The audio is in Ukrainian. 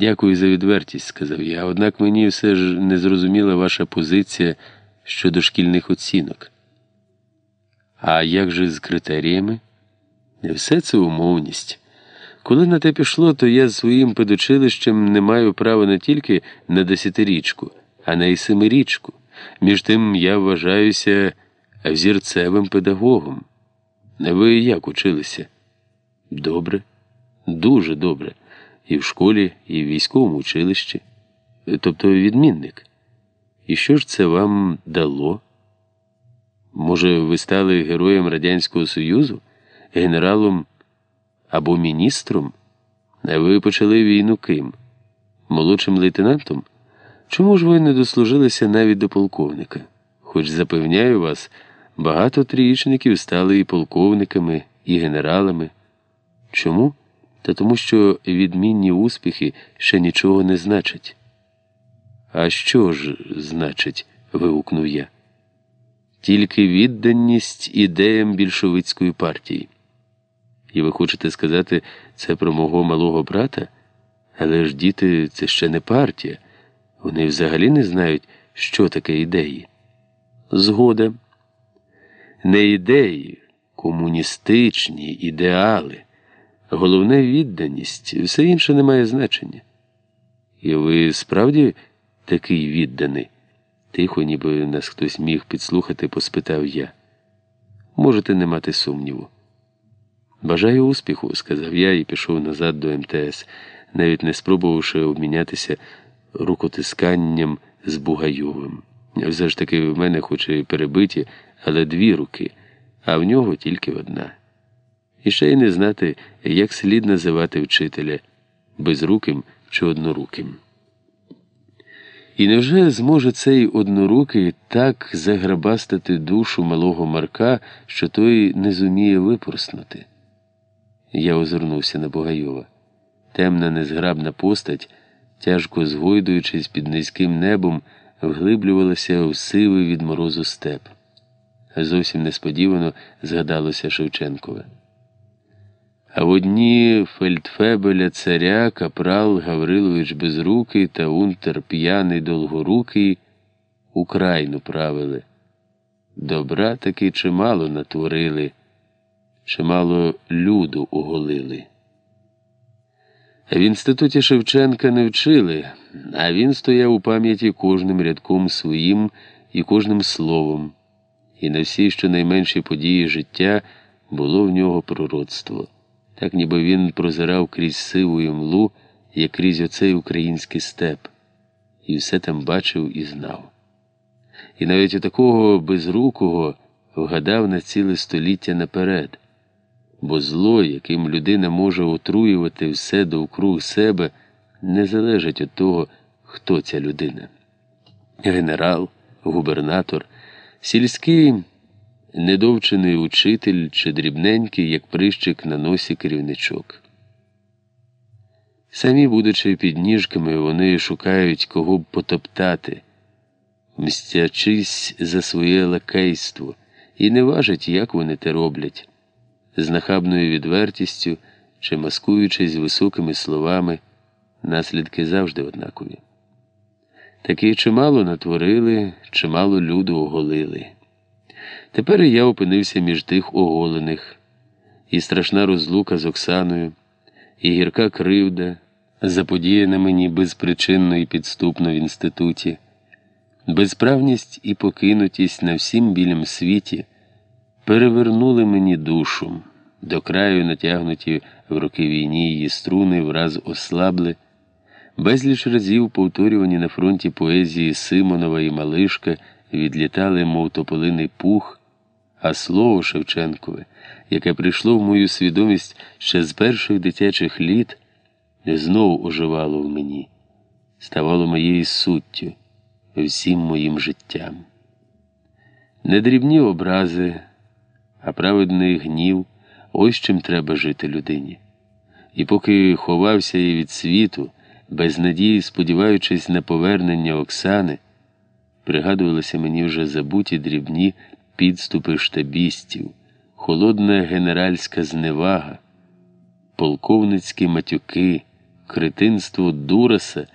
Дякую за відвертість, сказав я. Однак мені все ж не зрозуміла ваша позиція щодо шкільних оцінок. А як же з критеріями? Все це умовність. Коли на те пішло, то я з своїм педучилищем не маю права не тільки на десятирічку, а на й семирічку. Між тим я вважаюся взірцевим педагогом. Ви як училися? Добре, дуже добре. І в школі, і в військовому училищі. Тобто відмінник. І що ж це вам дало? Може, ви стали героєм Радянського Союзу, генералом або міністром? А ви почали війну ким? Молодшим лейтенантом? Чому ж ви не дослужилися навіть до полковника? Хоч запевняю вас, багато трієчників стали і полковниками, і генералами. Чому? Та тому, що відмінні успіхи ще нічого не значать. А що ж значить? вигукнув я. Тільки відданість ідеям більшовицької партії. І ви хочете сказати це про мого малого брата? Але ж діти це ще не партія. Вони взагалі не знають, що таке ідеї. Згода. Не ідеї, комуністичні ідеали. Головне відданість, все інше не має значення. І ви справді такий відданий? Тихо, ніби нас хтось міг підслухати, поспитав я. Можете не мати сумніву. Бажаю успіху, сказав я і пішов назад до МТС, навіть не спробувавши обмінятися рукотисканням з Бугайовим. Все ж таки в мене хоч і перебиті, але дві руки, а в нього тільки одна. І ще й не знати, як слід називати вчителя безруким чи одноруким. І невже зможе цей однорукий так заграбастати душу малого Марка, що той не зуміє випорснути? Я озирнувся на Богайова. Темна, незграбна постать, тяжко згойдуючись під низьким небом, вглиблювалася в сивий від морозу степ. Зовсім несподівано згадалося Шевченкове. А в одні фельдфебеля царя капрал Гаврилович Безрукий та унтер п'яний Долгорукий Україну правили. Добра таки чимало натворили, чимало люду оголили. В інституті Шевченка не вчили, а він стояв у пам'яті кожним рядком своїм і кожним словом, і на всі щонайменші події життя було в нього пророцтво так ніби він прозирав крізь сиву імлу, як крізь оцей український степ, і все там бачив і знав. І навіть у такого безрукого вгадав на ціле століття наперед, бо зло, яким людина може отруювати все довкруг себе, не залежить від того, хто ця людина. Генерал, губернатор, сільський недовчений учитель чи дрібненький, як прищик на носі керівничок. Самі, будучи під ніжками, вони шукають кого б потоптати, мстячись за своє лакейство, і не важать, як вони те роблять, з нахабною відвертістю чи маскуючись високими словами, наслідки завжди однакові. Таки чимало натворили, чимало люду оголили. Тепер я опинився між тих оголених, і страшна розлука з Оксаною, і гірка кривда, заподіяна мені безпричинно і підступно в інституті, безправність і покинутість на всім білім світі перевернули мені душу, до краю натягнуті в роки війні її струни враз ослабли, безліч разів повторювані на фронті поезії Симонова і Малишка відлітали, мов тополиний пух а слово Шевченкове, яке прийшло в мою свідомість ще з перших дитячих літ, знову оживало в мені, ставало моєю суттю, всім моїм життям. Не дрібні образи, а праведний гнів ось чим треба жити людині. І поки ховався я від світу, без надії, сподіваючись на повернення Оксани, пригадувалися мені вже забуті дрібні підступи штабістів, холодна генеральська зневага, полковницькі матюки. кретинство Дураса.